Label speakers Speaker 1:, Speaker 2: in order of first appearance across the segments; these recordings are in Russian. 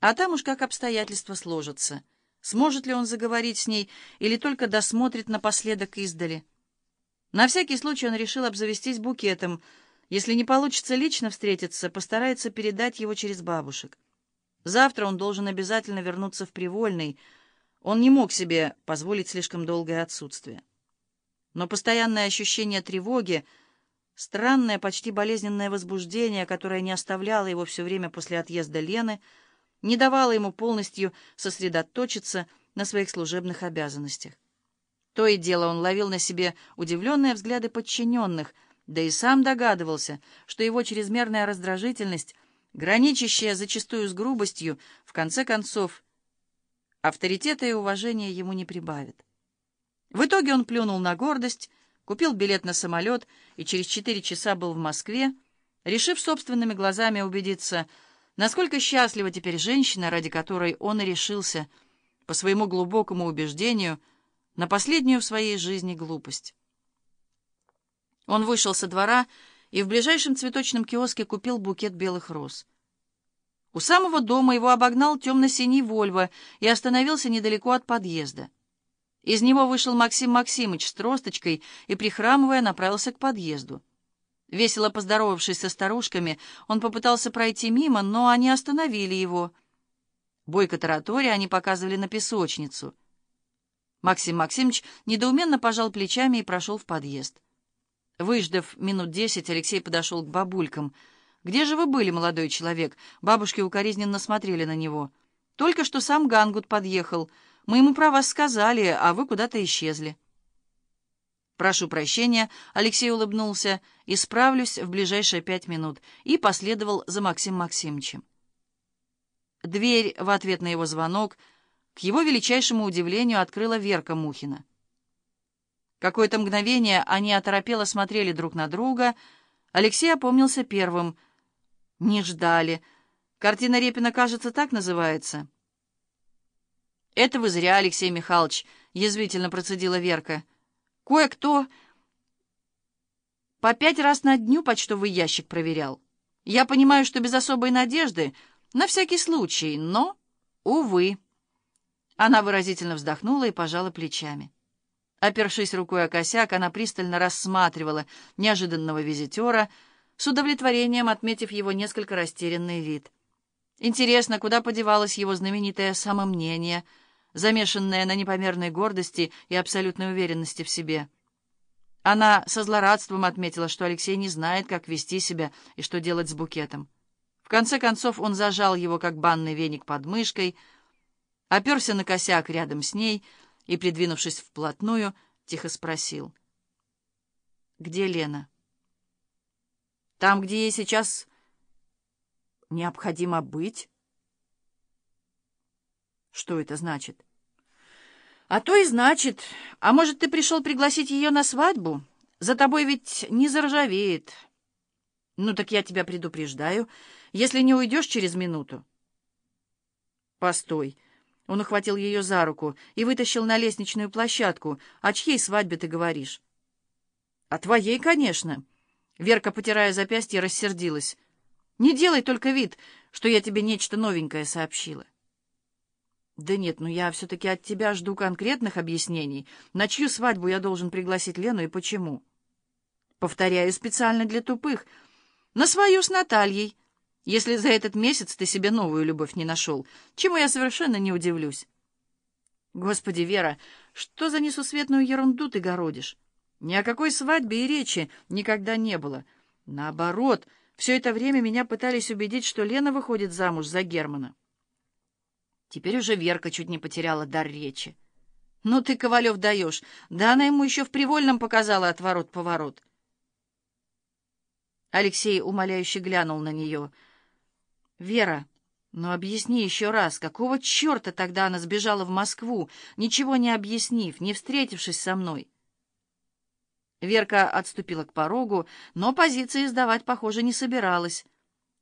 Speaker 1: А там уж как обстоятельства сложатся. Сможет ли он заговорить с ней или только досмотрит напоследок издали? На всякий случай он решил обзавестись букетом. Если не получится лично встретиться, постарается передать его через бабушек. Завтра он должен обязательно вернуться в Привольный. Он не мог себе позволить слишком долгое отсутствие. Но постоянное ощущение тревоги, странное, почти болезненное возбуждение, которое не оставляло его все время после отъезда Лены, не давало ему полностью сосредоточиться на своих служебных обязанностях. То и дело он ловил на себе удивленные взгляды подчиненных, да и сам догадывался, что его чрезмерная раздражительность, граничащая зачастую с грубостью, в конце концов, авторитета и уважения ему не прибавит. В итоге он плюнул на гордость, купил билет на самолет и через четыре часа был в Москве, решив собственными глазами убедиться, насколько счастлива теперь женщина, ради которой он и решился, по своему глубокому убеждению, на последнюю в своей жизни глупость. Он вышел со двора и в ближайшем цветочном киоске купил букет белых роз. У самого дома его обогнал темно-синий «Вольво» и остановился недалеко от подъезда. Из него вышел Максим Максимыч с тросточкой и, прихрамывая, направился к подъезду. Весело поздоровавшись со старушками, он попытался пройти мимо, но они остановили его. Бойко таратория они показывали на песочницу. Максим Максимович недоуменно пожал плечами и прошел в подъезд. Выждав минут десять, Алексей подошел к бабулькам. «Где же вы были, молодой человек?» Бабушки укоризненно смотрели на него. «Только что сам Гангут подъехал». Мы ему про вас сказали, а вы куда-то исчезли». «Прошу прощения», — Алексей улыбнулся, — «исправлюсь в ближайшие пять минут», и последовал за Максим Максимовичем. Дверь в ответ на его звонок, к его величайшему удивлению, открыла Верка Мухина. Какое-то мгновение они оторопело смотрели друг на друга. Алексей опомнился первым. «Не ждали. Картина Репина, кажется, так называется». «Это вы зря, Алексей Михайлович», — язвительно процедила Верка. «Кое-кто по пять раз на дню почтовый ящик проверял. Я понимаю, что без особой надежды, на всякий случай, но, увы». Она выразительно вздохнула и пожала плечами. Опершись рукой о косяк, она пристально рассматривала неожиданного визитера, с удовлетворением отметив его несколько растерянный вид. Интересно, куда подевалось его знаменитое самомнение — замешанная на непомерной гордости и абсолютной уверенности в себе. Она со злорадством отметила, что Алексей не знает, как вести себя и что делать с букетом. В конце концов он зажал его, как банный веник под мышкой, оперся на косяк рядом с ней и, придвинувшись вплотную, тихо спросил. «Где Лена?» «Там, где ей сейчас необходимо быть». Что это значит? А то и значит. А может, ты пришел пригласить ее на свадьбу? За тобой ведь не заржавеет. Ну, так я тебя предупреждаю, если не уйдешь через минуту. Постой. Он ухватил ее за руку и вытащил на лестничную площадку. О чьей свадьбе ты говоришь? О твоей, конечно. Верка, потирая запястье, рассердилась. Не делай только вид, что я тебе нечто новенькое сообщила. «Да нет, ну я все-таки от тебя жду конкретных объяснений. На чью свадьбу я должен пригласить Лену и почему?» «Повторяю специально для тупых. На свою с Натальей, если за этот месяц ты себе новую любовь не нашел, чему я совершенно не удивлюсь». «Господи, Вера, что за несусветную ерунду ты городишь? Ни о какой свадьбе и речи никогда не было. Наоборот, все это время меня пытались убедить, что Лена выходит замуж за Германа». Теперь уже Верка чуть не потеряла дар речи. «Ну ты, Ковалев, даешь! Да она ему еще в Привольном показала отворот-поворот!» Алексей умоляюще глянул на нее. «Вера, ну объясни еще раз, какого черта тогда она сбежала в Москву, ничего не объяснив, не встретившись со мной?» Верка отступила к порогу, но позиции сдавать, похоже, не собиралась.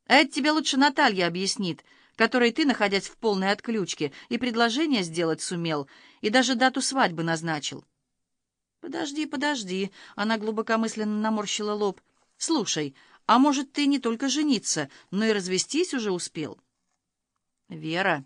Speaker 1: «А это тебе лучше Наталья объяснит», которой ты, находясь в полной отключке, и предложение сделать сумел, и даже дату свадьбы назначил. «Подожди, подожди», — она глубокомысленно наморщила лоб. «Слушай, а может, ты не только жениться, но и развестись уже успел?» Вера.